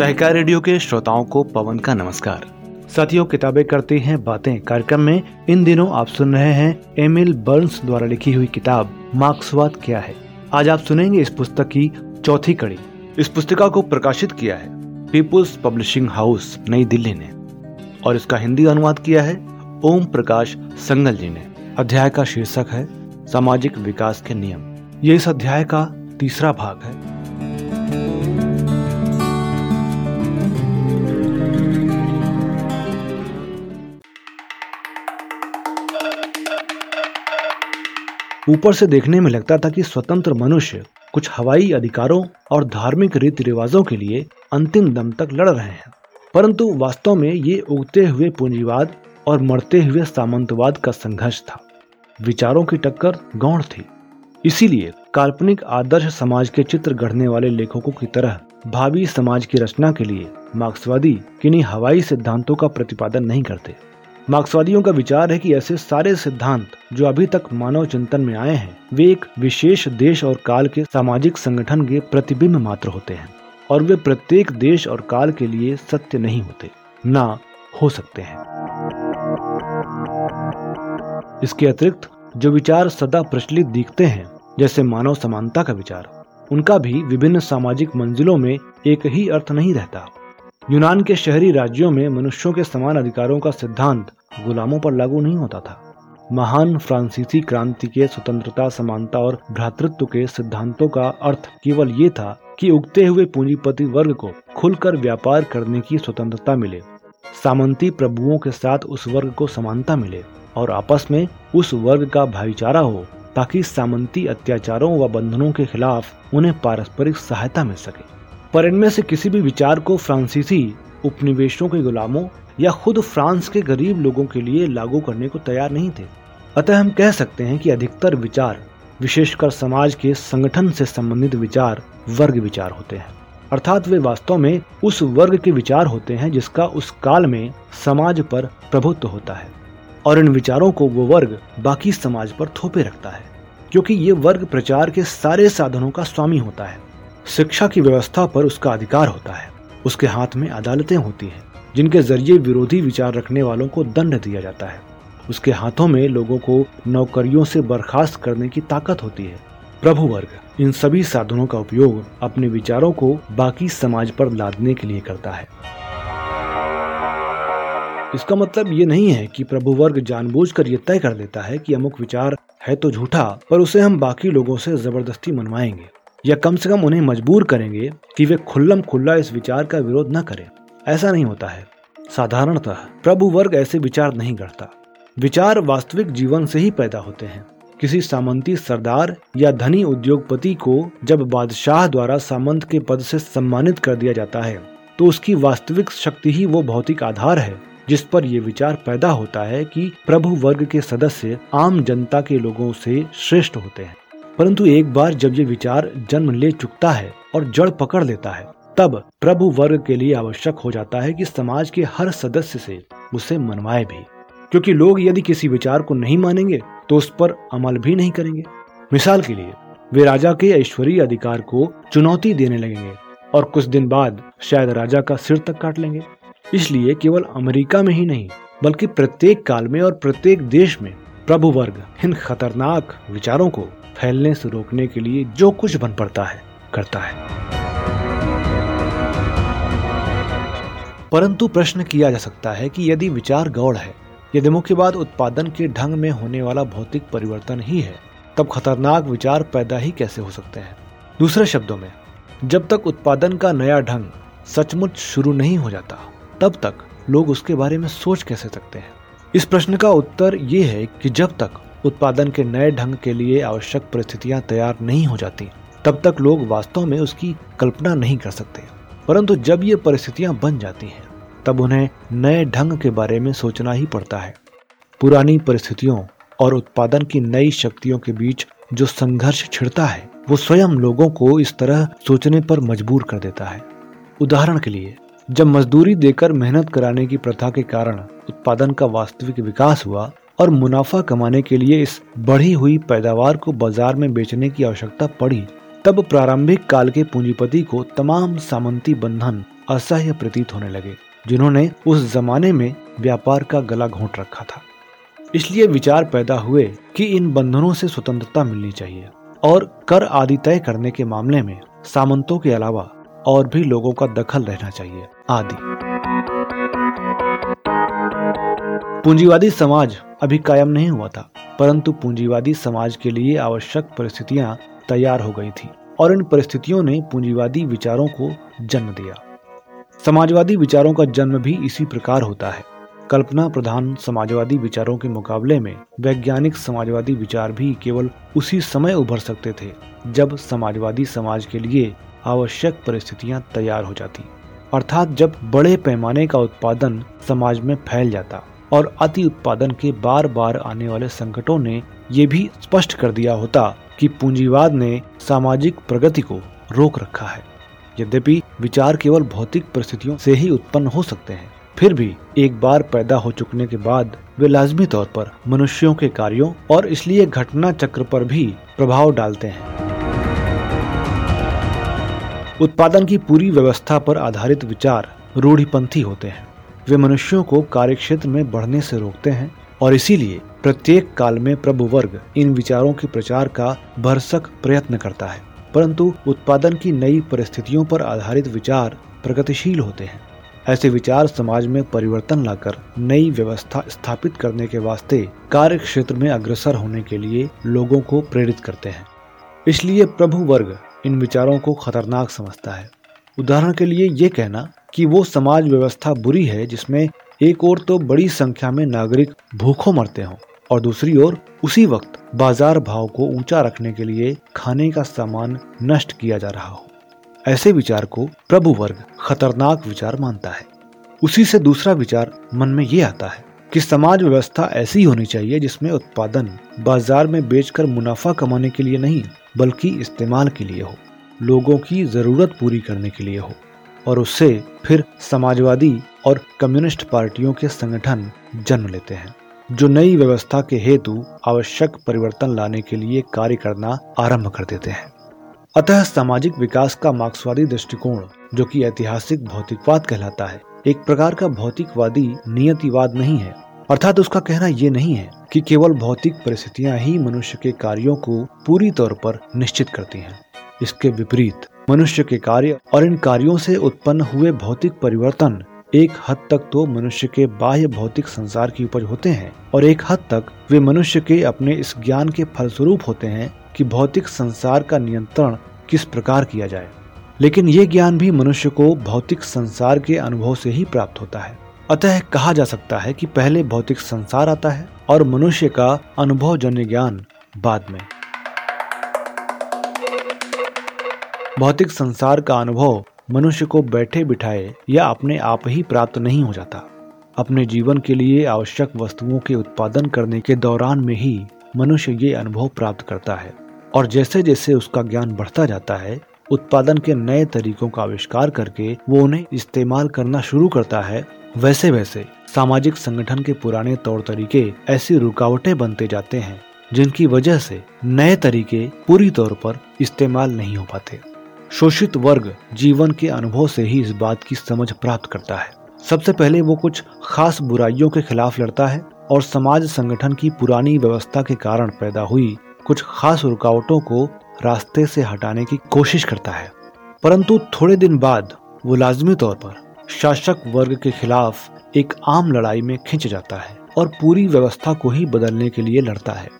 सहकार radio के श्रोताओं को पवन का नमस्कार। साथियों, किताबें करते हैं, बातें कार्यक्रम में। इन दिनों आप सुन रहे हैं एमिल बर्न्स द्वारा लिखी हुई किताब, मार्क्सवाद क्या है? आज आप सुनेंगे इस पुस्तक की चौथी कड़ी। इस पुस्तिका को प्रकाशित किया है पीपुल्स पब्लिशिंग हाउस, नई दिल्ली ने। और इसका हिंदी अनुवाद किया है ओम प्रकाश संगल जी ने। अध्याय का शीर्षक है, सामाजिक विकास के नियम। ये इस अध्याय का तीसरा भाग है। ऊपर से देखने में लगता था कि स्वतंत्र मनुष्य कुछ हवाई अधिकारों और धार्मिक रीति रिवाजों के लिए अंतिम दम तक लड़ रहे हैं। परंतु वास्तव में ये उगते हुए पूंजीवाद और मरते हुए सामंतवाद का संघर्ष था। विचारों की टक्कर गौण थी। इसीलिए काल्पनिक आदर्श समाज के चित्र गढ़ने वाले लेखकों की तरह भावी समाज की रचना के लिए मार्क्सवादी किन्हीं हवाई सिद्धांतों का प्रतिपादन नहीं करते। मार्क्सवादियों का विचार है कि ऐसे सारे सिद्धांत जो अभी तक मानव चिंतन में आए हैं, वे एक विशेष देश और काल के सामाजिक संगठन के प्रतिबिंब मात्र होते हैं और वे प्रत्येक देश और काल के लिए सत्य नहीं होते, ना हो सकते हैं। इसके अतिरिक्त, जो विचार सदा प्रचलित दिखते हैं, जैसे मानव समानता का विचार, उनका भी विभिन्न सामाजिक मंजिलों में एक ही अर्थ नहीं रहता। यूनान के शहरी राज्यों में मनुष्यों के समान अधिकारों का सिद्धांत गुलामों पर लागू नहीं होता था। महान फ्रांसीसी क्रांति के स्वतंत्रता, समानता और भ्रातृत्व के सिद्धांतों का अर्थ केवल ये था कि उगते हुए पूंजीपति वर्ग को खुलकर व्यापार करने की स्वतंत्रता मिले। सामंती प्रभुओं के साथ उस वर्ग को समानता मिले और आपस में उस वर्ग का भाईचारा हो ताकि सामंती अत्याचारों व बंधनों के खिलाफ उन्हें पारस्परिक सहायता मिल सके। पर इनमें से किसी भी विचार को फ्रांसीसी उपनिवेशों के गुलामों या खुद फ्रांस के गरीब लोगों के लिए लागू करने को तैयार नहीं थे। अतः हम कह सकते हैं कि अधिकतर विचार, विशेषकर समाज के संगठन से संबंधित विचार, वर्ग विचार होते हैं। अर्थात वे वास्तव में उस वर्ग के विचार होते हैं जिसका उस काल में समाज पर प्रभुत्व होता है। और इन विचारों को वो वर्ग बाकी समाज पर थोपे रखता है, क्योंकि ये वर्ग प्रचार के सारे साधनों का स्वामी होता है। शिक्षा की व्यवस्था पर उसका अधिकार होता है। उसके हाथ में अदालतें होती हैं, जिनके ज़रिए विरोधी विचार रखने वालों को दंड दिया जाता है। उसके हाथों में लोगों को नौकरियों से बर्खास्त करने की ताकत होती है। प्रभु वर्ग इन सभी साधनों का उपयोग अपने विचारों को बाकी समाज पर लादने के लिए करता है। इसका मतलब ये नहीं है कि प्रभु वर्ग जानबूझकर ये तय कर लेता है कि अमुक विचार है तो झूठा, पर उसे हम बाकी लोगों से ज़बरदस्ती मनवाएँगे। या कम से कम उन्हें मजबूर करेंगे कि वे खुल्लम खुल्ला इस विचार का विरोध न करें। ऐसा नहीं होता है। साधारणतः प्रभु वर्ग ऐसे विचार नहीं करता विचार वास्तविक जीवन से ही पैदा होते हैं। किसी सामंती सरदार या धनी उद्योगपति को जब बादशाह द्वारा सामंत के पद से सम्मानित कर दिया जाता है तो उसकी वास्तविक शक्ति ही वो भौतिक आधार है, जिस पर यह विचार पैदा होता है कि प्रभु वर्ग के सदस्य आम जनता के लोगों से श्रेष्ठ होते हैं। परंतु एक बार जब ये विचार जन्म ले चुकता है और जड़ पकड़ लेता है, तब प्रभु वर्ग के लिए आवश्यक हो जाता है कि समाज के हर सदस्य से उसे मनवाए भी। क्योंकि लोग यदि किसी विचार को नहीं मानेंगे तो उस पर अमल भी नहीं करेंगे। मिसाल के लिए, वे राजा के ऐश्वरीय अधिकार को चुनौती देने लगेंगे और कुछ दिन बाद शायद राजा का सिर तक काट लेंगे। इसलिए केवल अमेरिका में ही नहीं, बल्कि प्रत्येक काल में और प्रत्येक देश में प्रभु वर्ग इन खतरनाक विचारों को फैलने से रोकने के लिए जो कुछ बन पड़ता है, करता है। परंतु प्रश्न किया जा सकता है कि यदि विचार गौड़ है, यदि मुख्य बात उत्पादन के ढंग में होने वाला भौतिक परिवर्तन ही है, तब खतरनाक विचार पैदा ही कैसे हो सकते हैं? दूसरे शब्दों में, जब तक उत्पादन का नया ढंग सचमुच शुरू नहीं हो जाता, तब तक लोग उसके बारे में सोच कैसे सकते हैं? इस प्रश्न का उत्तर ये है कि जब तक उत्पादन के नए ढंग के लिए आवश्यक परिस्थितियाँ तैयार नहीं हो जाती, तब तक लोग वास्तव में उसकी कल्पना नहीं कर सकते। परंतु जब ये परिस्थितियाँ बन जाती हैं, तब उन्हें नए ढंग के बारे में सोचना ही पड़ता है। पुरानी परिस्थितियों और उत्पादन की नई शक्तियों के बीच जो संघर्ष छिड़ता है, वो स्वयं लोगों को इस तरह सोचने पर मजबूर कर देता है। उदाहरण के लिए, जब मजदूरी देकर मेहनत कराने की प्रथा के कारण उत्पादन का वास्तविक विकास हुआ और मुनाफा कमाने के लिए इस बढ़ी हुई पैदावार को बाज़ार में बेचने की आवश्यकता पड़ी। तब प्रारंभिक काल के पूंजीपति को तमाम सामंती बंधन असह्य प्रतीत होने लगे, जिन्होंने उस जमाने में व्यापार का गला घोंट रखा था। इसलिए विचार पैदा हुए कि इन बंधनों से स्वतंत्रता मिलनी चाहिए और कर आदि तय करने के मामले में सामंतों के अलावा और भी लोगों का दखल रहना चाहिए। आदि। पूंजीवादी समाज अभी कायम नहीं हुआ था, परंतु पूंजीवादी समाज के लिए आवश्यक परिस्थितियाँ तैयार हो गई थी और इन परिस्थितियों ने पूंजीवादी विचारों को जन्म दिया। समाजवादी विचारों का जन्म भी इसी प्रकार होता है। कल्पना प्रधान समाजवादी विचारों के मुकाबले में वैज्ञानिक समाजवादी विचार भी केवल उसी समय उभर सकते थे, जब समाजवादी समाज के लिए आवश्यक परिस्थितियाँ तैयार हो जाती, अर्थात जब बड़े पैमाने का उत्पादन समाज में फैल जाता। और अति उत्पादन के बार बार आने वाले संकटों ने ये भी स्पष्ट कर दिया होता कि पूंजीवाद ने सामाजिक प्रगति को रोक रखा है। यद्यपि विचार केवल भौतिक परिस्थितियों से ही उत्पन्न हो सकते हैं, फिर भी एक बार पैदा हो चुकने के बाद वे लाजमी तौर पर मनुष्यों के कार्यों और इसलिए घटना चक्र पर भी प्रभाव डालते हैं। उत्पादन की पूरी व्यवस्था पर आधारित विचार रूढ़िपंथी होते हैं। वे मनुष्यों को कार्यक्षेत्र में बढ़ने से रोकते हैं और इसीलिए प्रत्येक काल में प्रभु वर्ग इन विचारों के प्रचार का भरसक प्रयत्न करता है। परंतु उत्पादन की नई परिस्थितियों पर आधारित विचार प्रगतिशील होते हैं। ऐसे विचार समाज में परिवर्तन लाकर नई व्यवस्था स्थापित करने के वास्ते कार्य क्षेत्र में अग्रसर होने के लिए लोगों को प्रेरित करते हैं। इसलिए प्रभु वर्ग इन विचारों को खतरनाक समझता है। उदाहरण के लिए ये कहना कि वो समाज व्यवस्था बुरी है, जिसमें एक ओर तो बड़ी संख्या में नागरिक भूखों मरते हों और दूसरी ओर उसी वक्त बाज़ार भाव को ऊँचा रखने के लिए खाने का सामान नष्ट किया जा रहा हो। ऐसे विचार को प्रभु वर्ग खतरनाक विचार मानता है। उसी से दूसरा विचार मन में ये आता है कि समाज व्यवस्था ऐसी होनी चाहिए जिसमें उत्पादन बाज़ार में बेचकर मुनाफा कमाने के लिए नहीं, बल्कि इस्तेमाल के लिए हो, लोगों की ज़रूरत पूरी करने के लिए हो। और उससे फिर समाजवादी और कम्युनिस्ट पार्टियों के संगठन जन्म लेते हैं, जो नई व्यवस्था के हेतु आवश्यक परिवर्तन लाने के लिए कार्य करना आरंभ कर देते हैं। अतः सामाजिक विकास का मार्क्सवादी दृष्टिकोण, जो कि ऐतिहासिक भौतिकवाद कहलाता है, एक प्रकार का भौतिकवादी नियतिवाद नहीं है। अर्थात उसका कहना ये नहीं है कि केवल भौतिक परिस्थितियाँ ही मनुष्य के कार्यों को पूरी तौर पर निश्चित करती हैं। इसके विपरीत मनुष्य के कार्य और इन कार्यों से उत्पन्न हुए भौतिक परिवर्तन एक हद तक तो मनुष्य के बाह्य भौतिक संसार की उपज होते हैं और एक हद तक वे मनुष्य के अपने इस ज्ञान के फलस्वरूप होते हैं कि भौतिक संसार का नियंत्रण किस प्रकार किया जाए। लेकिन ये ज्ञान भी मनुष्य को भौतिक संसार के अनुभव से ही प्राप्त होता है। अतः कहा जा सकता है कि पहले भौतिक संसार आता है और मनुष्य का अनुभव जन्य ज्ञान बाद में। भौतिक संसार का अनुभव मनुष्य को बैठे बिठाए या अपने आप ही प्राप्त नहीं हो जाता। अपने जीवन के लिए आवश्यक वस्तुओं के उत्पादन करने के दौरान में ही मनुष्य ये अनुभव प्राप्त करता है और जैसे जैसे उसका ज्ञान बढ़ता जाता है, उत्पादन के नए तरीकों का आविष्कार करके वो उन्हें इस्तेमाल करना शुरू करता है वैसे वैसे सामाजिक संगठन के पुराने तौर तरीके ऐसी रुकावटें बनते जाते हैं, जिनकी वजह से नए तरीके पूरी तौर पर इस्तेमाल नहीं हो पाते। शोषित वर्ग जीवन के अनुभव से ही इस बात की समझ प्राप्त करता है। सबसे पहले वो कुछ खास बुराइयों के खिलाफ लड़ता है और समाज संगठन की पुरानी व्यवस्था के कारण पैदा हुई कुछ खास रुकावटों को रास्ते से हटाने की कोशिश करता है। परंतु थोड़े दिन बाद वो लाजमी तौर पर शासक वर्ग के खिलाफ एक आम लड़ाई में खिंच जाता है और पूरी व्यवस्था को ही बदलने के लिए लड़ता है।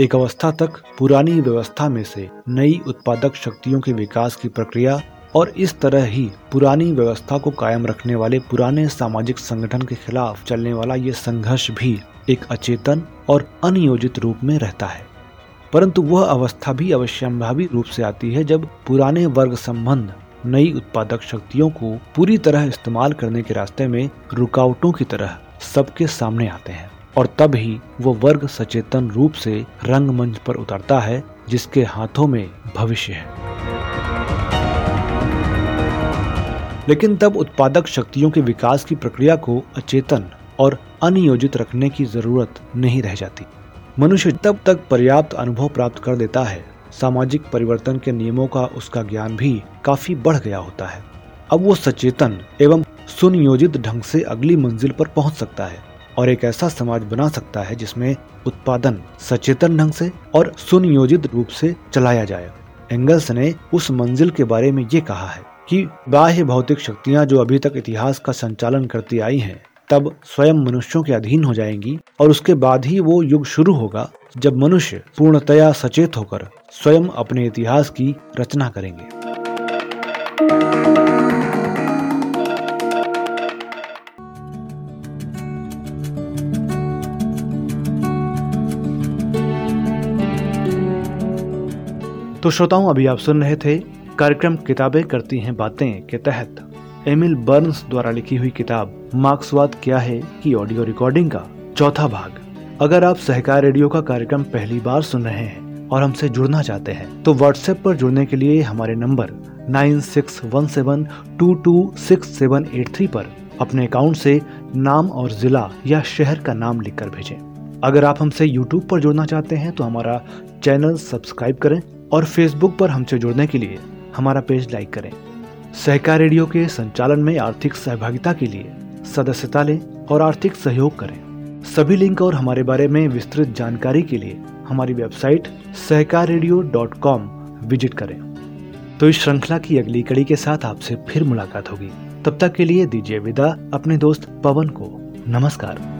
एक अवस्था तक पुरानी व्यवस्था में से नई उत्पादक शक्तियों के विकास की प्रक्रिया और इस तरह ही पुरानी व्यवस्था को कायम रखने वाले पुराने सामाजिक संगठन के खिलाफ चलने वाला ये संघर्ष भी एक अचेतन और अनियोजित रूप में रहता है। परंतु वह अवस्था भी अवश्यंभावी रूप से आती है जब पुराने वर्ग संबंध नई उत्पादक शक्तियों को पूरी तरह इस्तेमाल करने के रास्ते में रुकावटों की तरह सबके सामने आते हैं। और तब ही वो वर्ग सचेतन रूप से रंगमंच पर उतरता है, जिसके हाथों में भविष्य है। लेकिन तब उत्पादक शक्तियों के विकास की प्रक्रिया को अचेतन और अनियोजित रखने की ज़रूरत नहीं रह जाती। मनुष्य तब तक पर्याप्त अनुभव प्राप्त कर देता है। सामाजिक परिवर्तन के नियमों का उसका ज्ञान भी काफ़ी बढ़ गया होता है। अब वो सचेतन एवं सुनियोजित ढंग से अगली मंजिल पर पहुँच सकता है। और एक ऐसा समाज बना सकता है जिसमें उत्पादन सचेतन ढंग से और सुनियोजित रूप से चलाया जाए। एंगल्स ने उस मंजिल के बारे में ये कहा है कि बाह्य भौतिक शक्तियाँ जो अभी तक इतिहास का संचालन करती आई हैं, तब स्वयं मनुष्यों के अधीन हो जाएँगी और उसके बाद ही वो युग शुरू होगा जब मनुष्य पूर्णतया सचेत होकर स्वयं अपने इतिहास की रचना करेंगे। तो श्रोताओं, अभी आप सुन रहे थे कार्यक्रम किताबें करती हैं बातें के तहत। एमिल बर्न्स द्वारा लिखी हुई किताब, मार्क्सवाद क्या है की ऑडियो रिकॉर्डिंग का चौथा भाग। अगर आप सहकार रेडियो का कार्यक्रम पहली बार सुन रहे हैं और हमसे जुड़ना चाहते हैं तो व्हाट्सएप पर जुड़ने के लिए हमारे number nine six one seven two two six seven eight three पर अपने अकाउंट से नाम और जिला या शहर का नाम लिखकर भेजें। अगर आप हमसे यूट्यूब पर जुड़ना चाहते हैं तो हमारा चैनल सब्सक्राइब करें। और फेसबुक पर हमसे जुड़ने के लिए हमारा पेज लाइक करें। सहकार रेडियो के संचालन में आर्थिक सहभागिता के लिए सदस्यता लें और आर्थिक सहयोग करें। सभी लिंक और हमारे बारे में विस्तृत जानकारी के लिए हमारी website Sahkar radio dot com visit करें। तो इस श्रृंखला की अगली कड़ी के साथ आपसे फिर मुलाकात होगी। तब तक के लिए दीजिए विदा, अपने दोस्त पवन को नमस्कार।